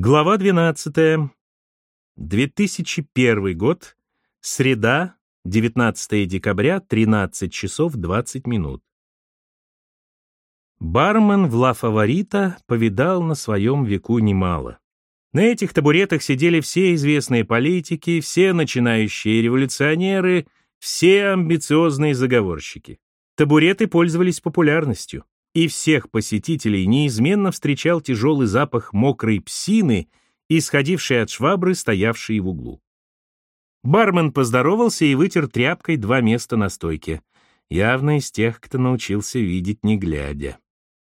Глава 12. 2001 год. Среда, 19 декабря, 13 часов 20 минут. Бармен в «Ла Фаворита» повидал на своем веку немало. На этих табуретах сидели все известные политики, все начинающие революционеры, все амбициозные заговорщики. Табуреты пользовались популярностью и всех посетителей неизменно встречал тяжелый запах мокрой псины, исходивший от швабры, стоявшей в углу. Бармен поздоровался и вытер тряпкой два места на стойке. Явно из тех, кто научился видеть не глядя.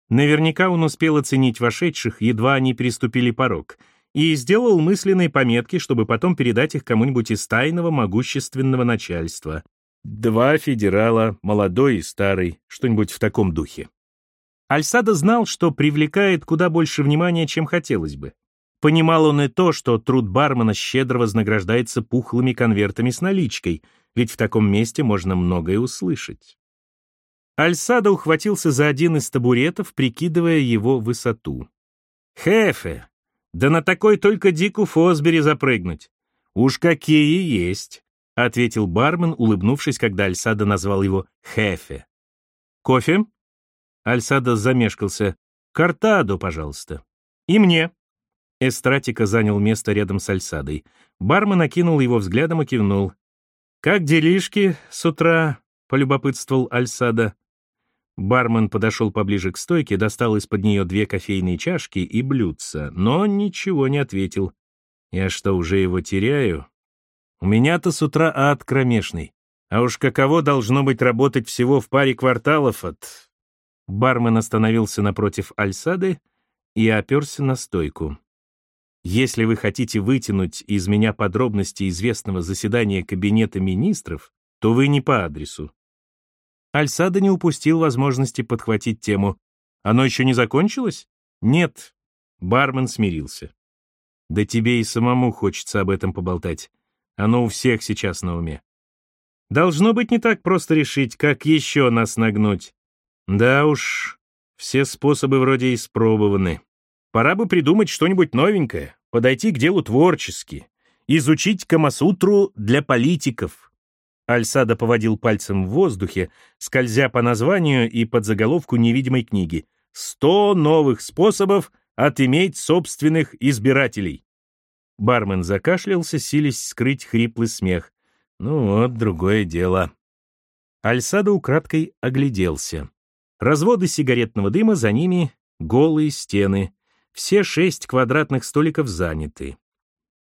Наверняка он успел оценить вошедших, едва они переступили порог, и сделал мысленные пометки, чтобы потом передать их кому-нибудь из тайного могущественного начальства. Два федерала, молодой и старый, что-нибудь в таком духе. Альсада знал, что привлекает куда больше внимания, чем хотелось бы. Понимал он и то, что труд бармена щедро вознаграждается пухлыми конвертами с наличкой, ведь в таком месте можно многое услышать. Альсада ухватился за один из табуретов, прикидывая его высоту. «Хефе! Да на такой только Дику Фосбери запрыгнуть! Уж какие есть!» — ответил бармен, улыбнувшись, когда Альсада назвал его Хефе. «Кофе?» Альсадо замешкался. «Картадо, пожалуйста». «И мне». Эстратика занял место рядом с Альсадой. Бармен накинул его взглядом и кивнул. «Как делишки с утра?» — полюбопытствовал Альсада. Бармен подошел поближе к стойке, достал из-под нее две кофейные чашки и блюдца, но ничего не ответил. «Я что, уже его теряю?» «У меня-то с утра ад кромешный. А уж каково должно быть работать всего в паре кварталов от Бармен остановился напротив Альсады и оперся на стойку. «Если вы хотите вытянуть из меня подробности известного заседания Кабинета министров, то вы не по адресу». Альсада не упустил возможности подхватить тему. «Оно еще не закончилось?» «Нет». Бармен смирился. «Да тебе и самому хочется об этом поболтать. Оно у всех сейчас на уме. Должно быть не так просто решить, как еще нас нагнуть. Да уж, все способы вроде испробованы. Пора бы придумать что-нибудь новенькое, подойти к делу творчески, изучить Камасутру для политиков. Альсада поводил пальцем в воздухе, скользя по названию и под заголовку невидимой книги «Сто новых способов отыметь собственных избирателей». Бармен закашлялся, силясь скрыть хриплый смех. Ну вот, другое дело. Альсада украдкой огляделся. Разводы сигаретного дыма, за ними голые стены. Все шесть квадратных столиков заняты.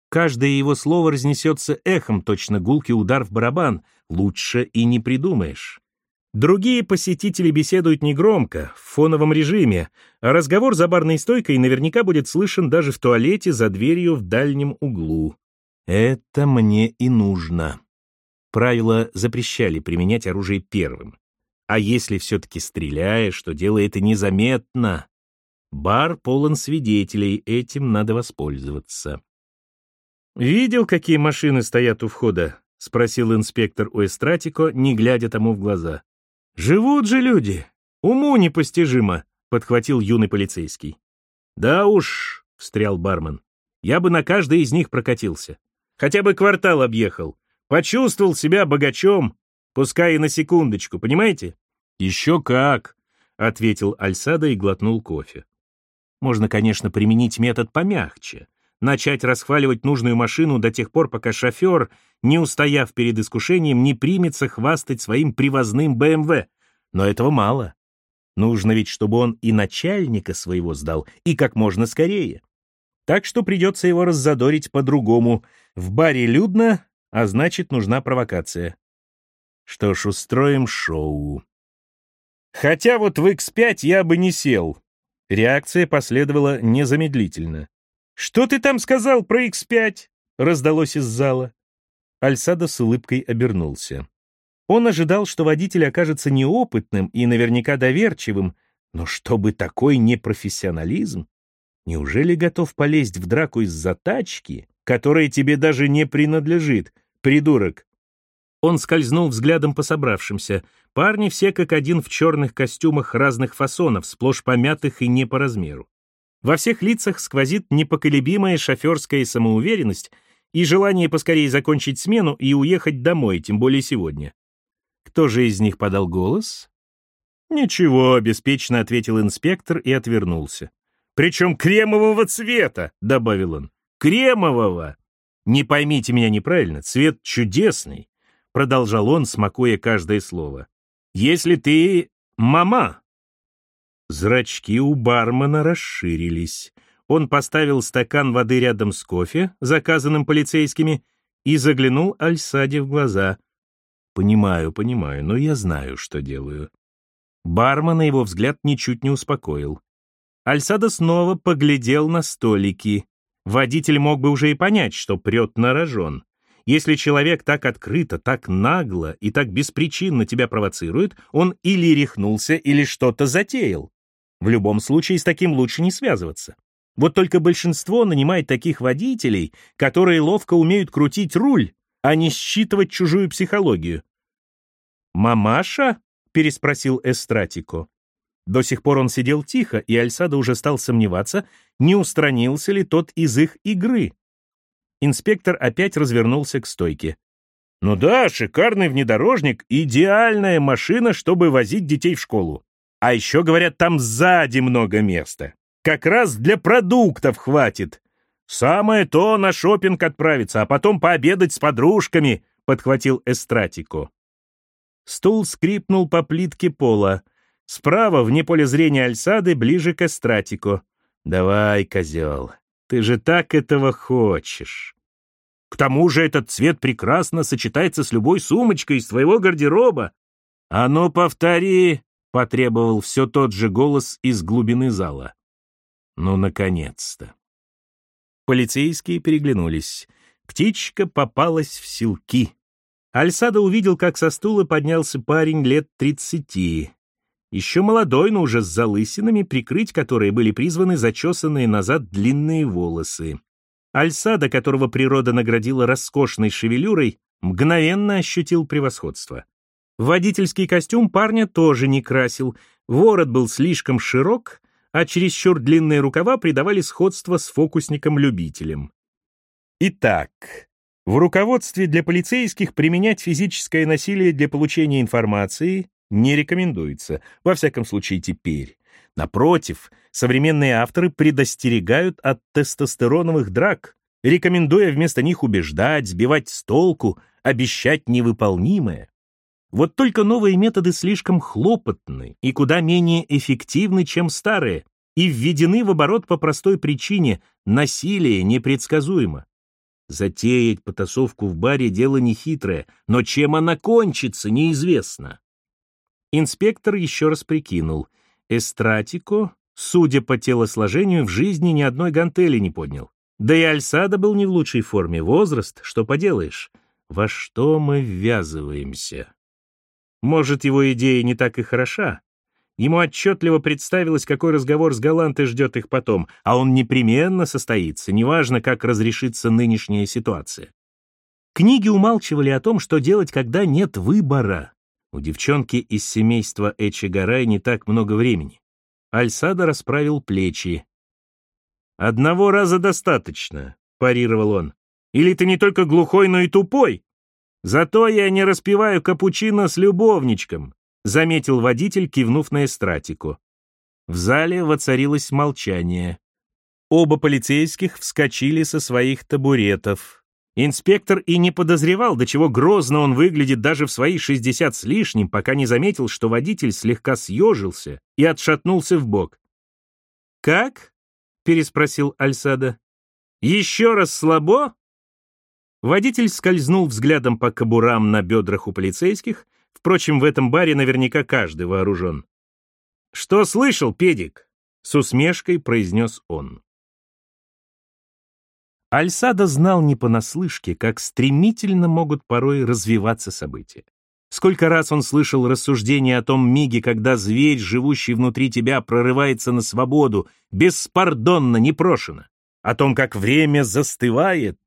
Каждое его слово разнесется эхом, точно гулкий удар в барабан. Лучше и не придумаешь. Другие посетители беседуют негромко, в фоновом режиме, а разговор за барной стойкой наверняка будет слышен даже в туалете за дверью в дальнем углу. Это мне и нужно. Правила запрещали применять оружие первым. А если все-таки стреляешь, то делай это незаметно. Бар полон свидетелей, этим надо воспользоваться. «Видел, какие машины стоят у входа?» — спросил инспектор у Эстратико, не глядя тому в глаза. «Живут же люди! Уму непостижимо!» — подхватил юный полицейский. «Да уж», — встрял бармен, — «я бы на каждой из них прокатился. Хотя бы квартал объехал. Почувствовал себя богачом, Пускай и на секундочку, понимаете? Еще как, ответил Альсада и глотнул кофе. Можно, конечно, применить метод помягче. Начать расхваливать нужную машину до тех пор, пока шофер, не устояв перед искушением, не примется хвастать своим привозным БМВ. Но этого мало. Нужно ведь, чтобы он и начальника своего сдал, и как можно скорее. Так что придется его раззадорить по-другому. В баре людно, а значит, нужна провокация. Что ж, устроим шоу. Хотя вот в X5 я бы не сел. Реакция последовала незамедлительно. «Что ты там сказал про X5?» — раздалось из зала. Альсадо с улыбкой обернулся. Он ожидал, что водитель окажется неопытным и наверняка доверчивым, но чтобы такой непрофессионализм? Неужели готов полезть в драку из-за тачки, которая тебе даже не принадлежит, придурок? Он скользнул взглядом по собравшимся. Парни все как один в черных костюмах разных фасонов, сплошь помятых и не по размеру. Во всех лицах сквозит непоколебимая шоферская самоуверенность и желание поскорее закончить смену и уехать домой, тем более сегодня. Кто же из них подал голос? «Ничего», — беспечно ответил инспектор и отвернулся. «Причем кремового цвета», — добавил он. «Кремового!» «Не поймите меня неправильно, цвет чудесный», — продолжал он, смакуя каждое слово. «Если ты мама, Зрачки у бармена расширились. Он поставил стакан воды рядом с кофе, заказанным полицейскими, и заглянул Альсаде в глаза. «Понимаю, понимаю, но я знаю, что делаю». Бармена его взгляд ничуть не успокоил. Альсада снова поглядел на столики. Водитель мог бы уже и понять, что прет на рожон. Если человек так открыто, так нагло и так беспричинно тебя провоцирует, он или рехнулся, или что-то затеял. В любом случае с таким лучше не связываться. Вот только большинство нанимает таких водителей, которые ловко умеют крутить руль, а не считывать чужую психологию. «Мамаша?» — переспросил Эстратико. До сих пор он сидел тихо, и Альсадо уже стал сомневаться, не устранился ли тот из их игры. Инспектор опять развернулся к стойке. «Ну да, шикарный внедорожник, идеальная машина, чтобы возить детей в школу. А еще, говорят, там сзади много места. Как раз для продуктов хватит. Самое то на шопинг отправиться, а потом пообедать с подружками, подхватил Эстратико. Стул скрипнул по плитке пола. Справа, вне поля зрения Альсады, ближе к Эстратико. «Давай, козел, ты же так этого хочешь». К тому же этот цвет прекрасно сочетается с любой сумочкой из твоего гардероба. А ну, повтори, — потребовал все тот же голос из глубины зала. Ну, наконец-то. Полицейские переглянулись. Птичка попалась в силки. Альсада увидел, как со стула поднялся парень лет тридцати. Еще молодой, но уже с залысинами, прикрыть которые были призваны зачесанные назад длинные волосы. Альсада, которого природа наградила роскошной шевелюрой, мгновенно ощутил превосходство. Водительский костюм парня тоже не красил, ворот был слишком широк, а чересчур длинные рукава придавали сходство с фокусником-любителем. Итак, в руководстве для полицейских применять физическое насилие для получения информации не рекомендуется, во всяком случае теперь. Напротив, современные авторы предостерегают от тестостероновых драк, рекомендуя вместо них убеждать, сбивать с толку, обещать невыполнимое. Вот только новые методы слишком хлопотны и куда менее эффективны, чем старые, и введены в оборот по простой причине – насилие непредсказуемо. Затеять потасовку в баре – дело нехитрое, но чем она кончится, неизвестно. Инспектор еще раз прикинул. Эстратико, судя по телосложению, в жизни ни одной гантели не поднял. Да и Альсада был не в лучшей форме. Возраст, что поделаешь. Во что мы ввязываемся? Может, его идея не так и хороша? Ему отчетливо представилось, какой разговор с Галантой ждет их потом, а он непременно состоится, неважно, как разрешится нынешняя ситуация. Книги умалчивали о том, что делать, когда нет выбора. У девчонки из семейства Эчигарай не так много времени. Альсада расправил плечи. «Одного раза достаточно», — парировал он. «Или ты не только глухой, но и тупой?» Зато я не распиваю капучино с любовничком, заметил водитель, кивнув на эстратику. В зале воцарилось молчание. Оба полицейских вскочили со своих табуретов. Инспектор и не подозревал, до чего грозно он выглядит даже в свои шестьдесят с лишним, пока не заметил, что водитель слегка съежился и отшатнулся в бок. «Как?» — переспросил Альсада. «Еще раз слабо?» Водитель скользнул взглядом по кобурам на бедрах у полицейских. Впрочем, в этом баре наверняка каждый вооружен. «Что слышал, педик?» — с усмешкой произнес он. Альсада знал не понаслышке, как стремительно могут порой развиваться события. Сколько раз он слышал рассуждения о том миге, когда зверь, живущий внутри тебя, прорывается на свободу, беспардонно, непрошено. О том, как время застывает,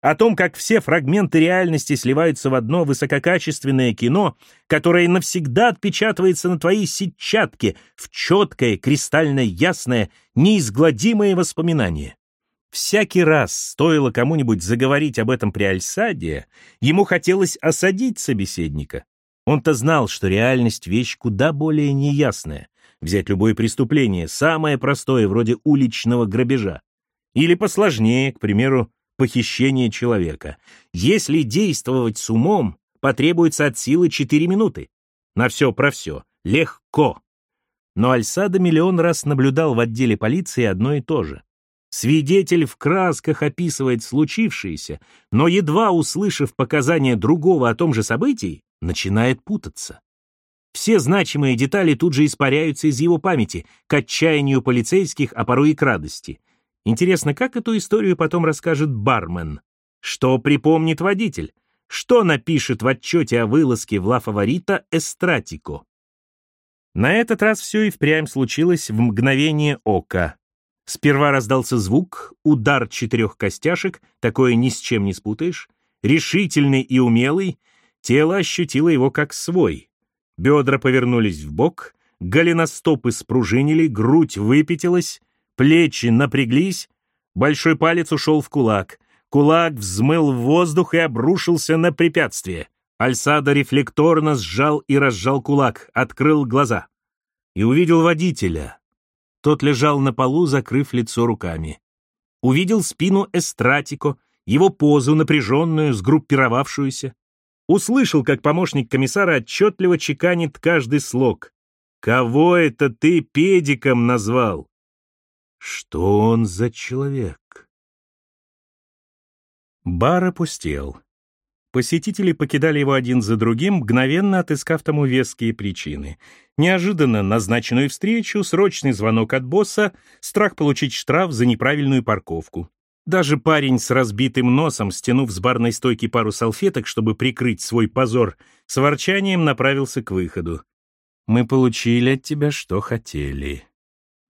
о том, как все фрагменты реальности сливаются в одно высококачественное кино, которое навсегда отпечатывается на твоей сетчатке в четкое, кристально ясное, неизгладимое воспоминание. Всякий раз, стоило кому-нибудь заговорить об этом при Альсаде, ему хотелось осадить собеседника. Он-то знал, что реальность — вещь куда более неясная. Взять любое преступление, самое простое, вроде уличного грабежа. Или посложнее, к примеру, похищение человека. Если действовать с умом, потребуется от силы 4 минуты. На все про все. Легко. Но Альсада миллион раз наблюдал в отделе полиции одно и то же. Свидетель в красках описывает случившееся, но едва услышав показания другого о том же событии, начинает путаться. Все значимые детали тут же испаряются из его памяти, к отчаянию полицейских, а порой и к радости. Интересно, как эту историю потом расскажет бармен? Что припомнит водитель? Что напишет в отчете о вылазке в Ла Фаворита Эстратико? На этот раз все и впрямь случилось в мгновение ока. Сперва раздался звук, удар четырех костяшек, такое ни с чем не спутаешь, решительный и умелый, тело ощутило его как свой. Бедра повернулись в бок, голеностопы спружинили, грудь выпятилась, плечи напряглись, большой палец ушел в кулак, кулак взмыл в воздух и обрушился на препятствие. Альсада рефлекторно сжал и разжал кулак, открыл глаза. И увидел водителя, тот лежал на полу, закрыв лицо руками. Увидел спину Эстратико, его позу, напряженную, сгруппировавшуюся. Услышал, как помощник комиссара отчетливо чеканит каждый слог. «Кого это ты педиком назвал?» «Что он за человек?» Бар опустел. Посетители покидали его один за другим, мгновенно отыскав тому веские причины. Неожиданно назначенную встречу, срочный звонок от босса, страх получить штраф за неправильную парковку. Даже парень с разбитым носом, стянув с барной стойки пару салфеток, чтобы прикрыть свой позор, с ворчанием направился к выходу. «Мы получили от тебя, что хотели».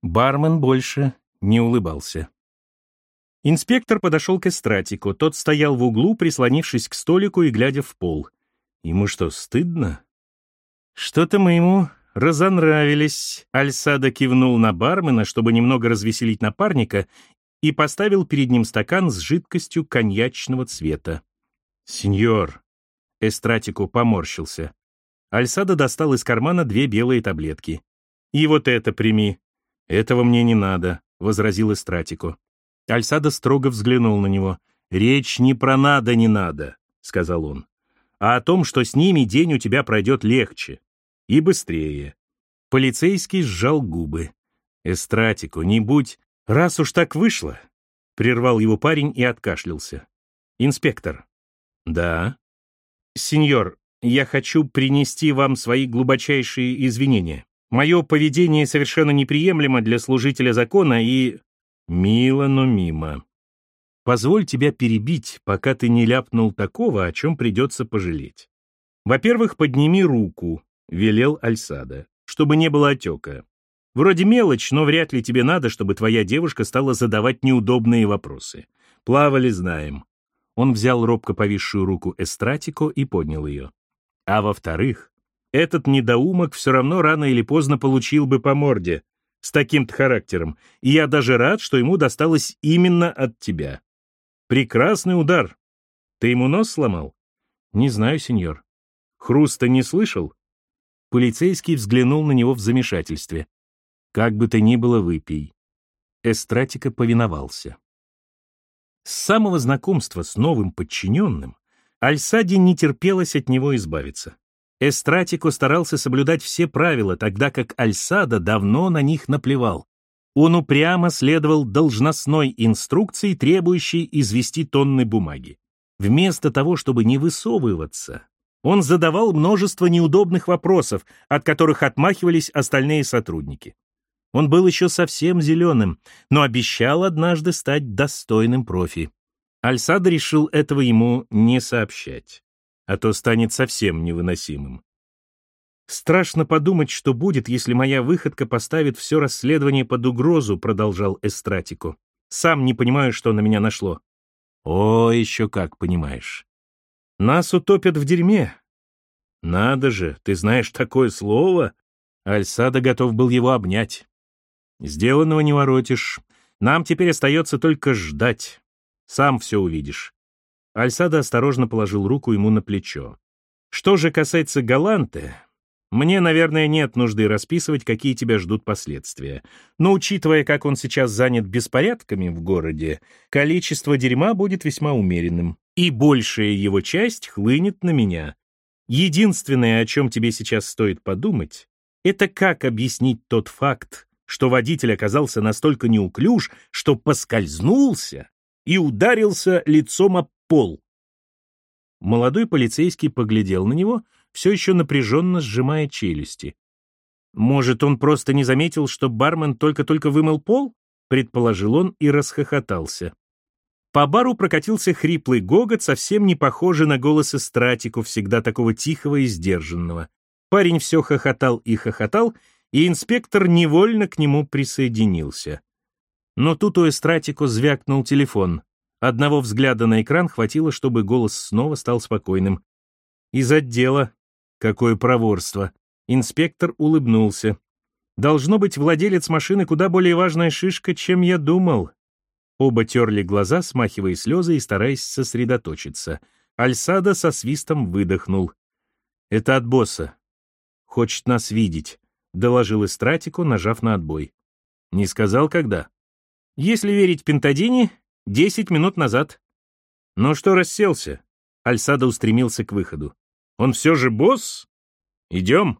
Бармен больше не улыбался. Инспектор подошел к эстратику. Тот стоял в углу, прислонившись к столику и глядя в пол. Ему что, стыдно? Что-то мы ему разонравились. Альсада кивнул на бармена, чтобы немного развеселить напарника, и поставил перед ним стакан с жидкостью коньячного цвета. «Сеньор!» Эстратику поморщился. Альсада достал из кармана две белые таблетки. «И вот это прими». «Этого мне не надо», — возразил Эстратику. Альсада строго взглянул на него. «Речь не про надо, не надо», — сказал он, «а о том, что с ними день у тебя пройдет легче и быстрее». Полицейский сжал губы. «Эстратику, не будь, раз уж так вышло», — прервал его парень и откашлялся. «Инспектор». «Да». «Сеньор, я хочу принести вам свои глубочайшие извинения. Мое поведение совершенно неприемлемо для служителя закона и...» Мило, но мимо. Позволь тебя перебить, пока ты не ляпнул такого, о чем придется пожалеть. Во-первых, подними руку, велел Альсада, чтобы не было отека. Вроде мелочь, но вряд ли тебе надо, чтобы твоя девушка стала задавать неудобные вопросы. Плавали, знаем. Он взял робко повисшую руку Эстратико и поднял ее. А во-вторых, этот недоумок все равно рано или поздно получил бы по морде, с таким-то характером, и я даже рад, что ему досталось именно от тебя. Прекрасный удар. Ты ему нос сломал? Не знаю, сеньор. Хруста не слышал? Полицейский взглянул на него в замешательстве. Как бы то ни было, выпей. Эстратика повиновался. С самого знакомства с новым подчиненным Альсади не терпелось от него избавиться. Эстратико старался соблюдать все правила, тогда как Альсада давно на них наплевал. Он упрямо следовал должностной инструкции, требующей извести тонны бумаги. Вместо того, чтобы не высовываться, он задавал множество неудобных вопросов, от которых отмахивались остальные сотрудники. Он был еще совсем зеленым, но обещал однажды стать достойным профи. Альсада решил этого ему не сообщать а то станет совсем невыносимым. «Страшно подумать, что будет, если моя выходка поставит все расследование под угрозу», продолжал Эстратико. «Сам не понимаю, что на меня нашло. О, еще как, понимаешь. Нас утопят в дерьме. Надо же, ты знаешь такое слово? Альсада готов был его обнять. Сделанного не воротишь. Нам теперь остается только ждать. Сам все увидишь. Альсада осторожно положил руку ему на плечо. Что же касается Галанты, мне, наверное, нет нужды расписывать, какие тебя ждут последствия. Но учитывая, как он сейчас занят беспорядками в городе, количество дерьма будет весьма умеренным. И большая его часть хлынет на меня. Единственное, о чем тебе сейчас стоит подумать, это как объяснить тот факт, что водитель оказался настолько неуклюж, что поскользнулся и ударился лицом об пол. Молодой полицейский поглядел на него — все еще напряженно сжимая челюсти. «Может, он просто не заметил, что бармен только-только вымыл пол?» — предположил он и расхохотался. По бару прокатился хриплый гогот, совсем не похожий на голос Эстратику, всегда такого тихого и сдержанного. Парень все хохотал и хохотал, и инспектор невольно к нему присоединился. Но тут у Эстратику звякнул телефон. Одного взгляда на экран хватило, чтобы голос снова стал спокойным. «Из отдела», Какое проворство! Инспектор улыбнулся. Должно быть, владелец машины куда более важная шишка, чем я думал. Оба терли глаза, смахивая слезы и стараясь сосредоточиться. Альсада со свистом выдохнул. «Это от босса. Хочет нас видеть», — доложил Истратику, нажав на отбой. «Не сказал, когда?» «Если верить Пентадине, десять минут назад». «Ну что расселся?» Альсада устремился к выходу. Он все же босс? Идем.